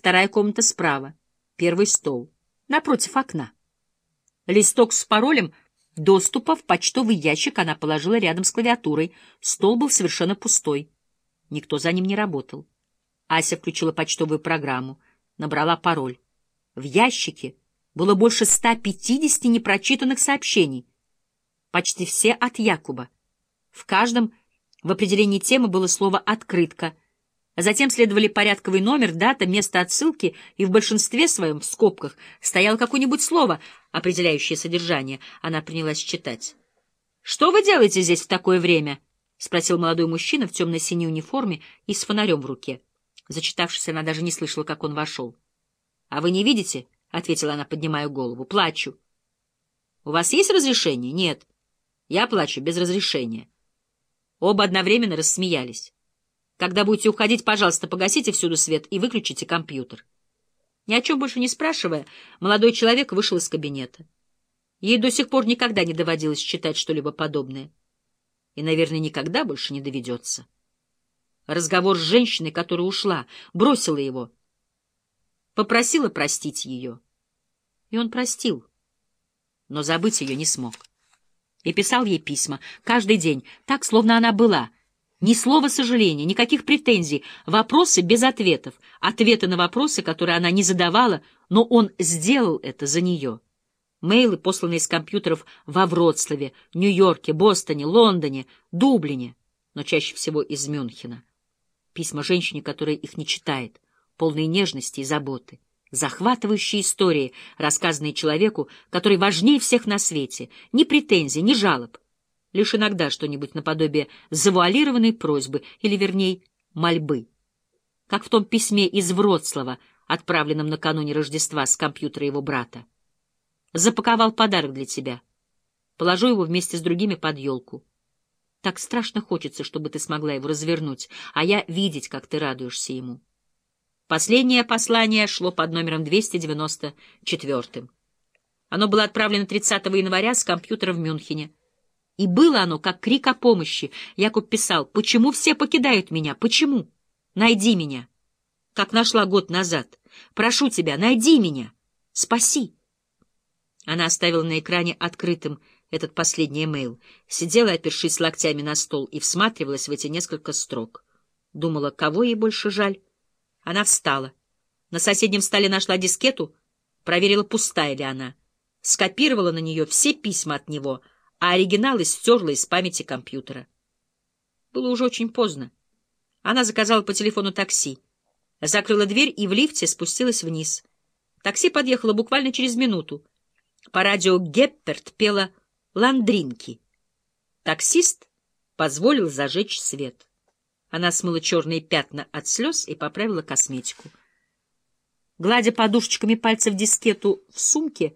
вторая комната справа, первый стол, напротив окна. Листок с паролем доступа в почтовый ящик она положила рядом с клавиатурой. Стол был совершенно пустой. Никто за ним не работал. Ася включила почтовую программу, набрала пароль. В ящике было больше 150 непрочитанных сообщений. Почти все от Якуба. В каждом в определении темы было слово «открытка», Затем следовали порядковый номер, дата, место отсылки, и в большинстве своем, в скобках, стояло какое-нибудь слово, определяющее содержание. Она принялась читать. «Что вы делаете здесь в такое время?» — спросил молодой мужчина в темно-синей униформе и с фонарем в руке. Зачитавшись, она даже не слышала, как он вошел. «А вы не видите?» — ответила она, поднимая голову. «Плачу». «У вас есть разрешение?» «Нет». «Я плачу без разрешения». Оба одновременно рассмеялись. Когда будете уходить, пожалуйста, погасите всюду свет и выключите компьютер. Ни о чем больше не спрашивая, молодой человек вышел из кабинета. Ей до сих пор никогда не доводилось читать что-либо подобное. И, наверное, никогда больше не доведется. Разговор с женщиной, которая ушла, бросила его. Попросила простить ее. И он простил, но забыть ее не смог. И писал ей письма каждый день, так, словно она была — ни слова сожаления, никаких претензий, вопросы без ответов, ответы на вопросы, которые она не задавала, но он сделал это за нее. Мейлы, посланные из компьютеров во Вроцлаве, Нью-Йорке, Бостоне, Лондоне, Дублине, но чаще всего из Мюнхена. Письма женщине, которая их не читает, полные нежности и заботы. Захватывающие истории, рассказанные человеку, который важнее всех на свете. Ни претензий, ни жалоб лишь иногда что-нибудь наподобие завуалированной просьбы, или, вернее, мольбы. Как в том письме из Вроцлава, отправленном накануне Рождества с компьютера его брата. Запаковал подарок для тебя. Положу его вместе с другими под елку. Так страшно хочется, чтобы ты смогла его развернуть, а я видеть, как ты радуешься ему. Последнее послание шло под номером 294. Оно было отправлено 30 января с компьютера в Мюнхене. И было оно, как крик о помощи. Якуб писал, «Почему все покидают меня? Почему? Найди меня!» Как нашла год назад. «Прошу тебя, найди меня! Спаси!» Она оставила на экране открытым этот последний эмейл, сидела, опершись локтями на стол, и всматривалась в эти несколько строк. Думала, кого ей больше жаль. Она встала. На соседнем столе нашла дискету, проверила, пустая ли она. Скопировала на нее все письма от него — а оригиналы стерла из памяти компьютера. Было уже очень поздно. Она заказала по телефону такси, закрыла дверь и в лифте спустилась вниз. Такси подъехало буквально через минуту. По радио Гепперт пела «Ландринки». Таксист позволил зажечь свет. Она смыла черные пятна от слез и поправила косметику. Гладя подушечками пальцев дискету в сумке,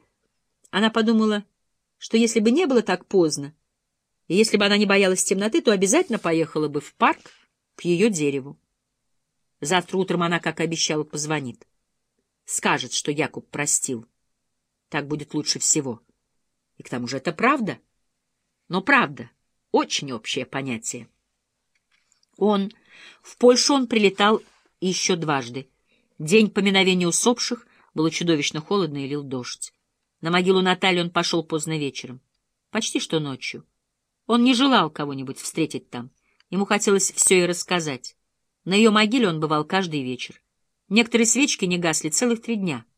она подумала — что если бы не было так поздно, и если бы она не боялась темноты, то обязательно поехала бы в парк к ее дереву. Завтра утром она, как обещала, позвонит. Скажет, что Якуб простил. Так будет лучше всего. И к тому же это правда. Но правда — очень общее понятие. Он... В Польшу он прилетал еще дважды. День поминовения усопших было чудовищно холодно и лил дождь. На могилу Натальи он пошел поздно вечером, почти что ночью. Он не желал кого-нибудь встретить там. Ему хотелось все и рассказать. На ее могиле он бывал каждый вечер. Некоторые свечки не гасли целых три дня —